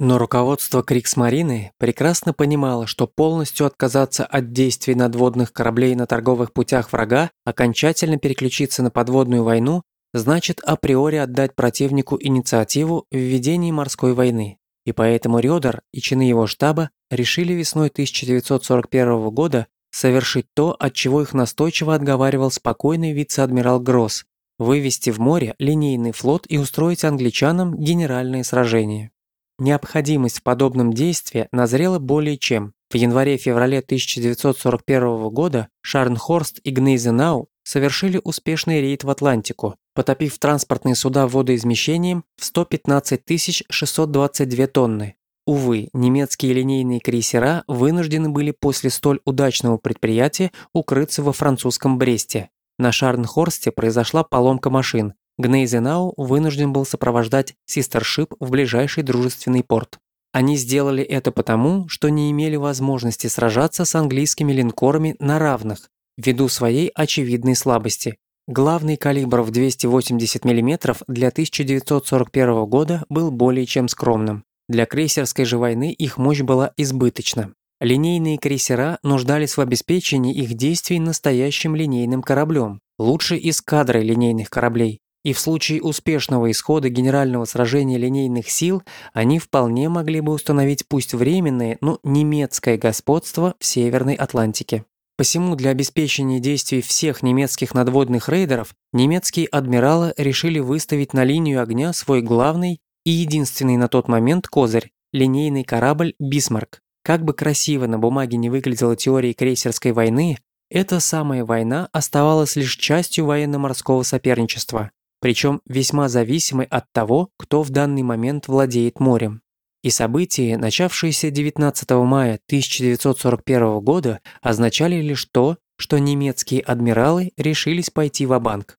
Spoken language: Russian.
Но руководство Криксмарины прекрасно понимало, что полностью отказаться от действий надводных кораблей на торговых путях врага, окончательно переключиться на подводную войну, значит априори отдать противнику инициативу в ведении морской войны. И поэтому Рёдер и чины его штаба решили весной 1941 года совершить то, от чего их настойчиво отговаривал спокойный вице-адмирал Гросс – вывести в море линейный флот и устроить англичанам генеральное сражение. Необходимость в подобном действии назрела более чем. В январе-феврале 1941 года Шарнхорст и Гнейзенау совершили успешный рейд в Атлантику, потопив транспортные суда водоизмещением в 115 622 тонны. Увы, немецкие линейные крейсера вынуждены были после столь удачного предприятия укрыться во французском Бресте. На Шарнхорсте произошла поломка машин, Гнейзенау вынужден был сопровождать Систершип в ближайший дружественный порт. Они сделали это потому, что не имели возможности сражаться с английскими линкорами на равных, ввиду своей очевидной слабости. Главный калибр в 280 мм для 1941 года был более чем скромным. Для крейсерской же войны их мощь была избыточна. Линейные крейсера нуждались в обеспечении их действий настоящим линейным кораблем, лучше эскадрой линейных кораблей и в случае успешного исхода генерального сражения линейных сил они вполне могли бы установить пусть временное, но немецкое господство в Северной Атлантике. Посему для обеспечения действий всех немецких надводных рейдеров немецкие адмиралы решили выставить на линию огня свой главный и единственный на тот момент козырь – линейный корабль «Бисмарк». Как бы красиво на бумаге не выглядела теория крейсерской войны, эта самая война оставалась лишь частью военно-морского соперничества причем весьма зависимый от того, кто в данный момент владеет морем. И события, начавшиеся 19 мая 1941 года, означали лишь то, что немецкие адмиралы решились пойти в банк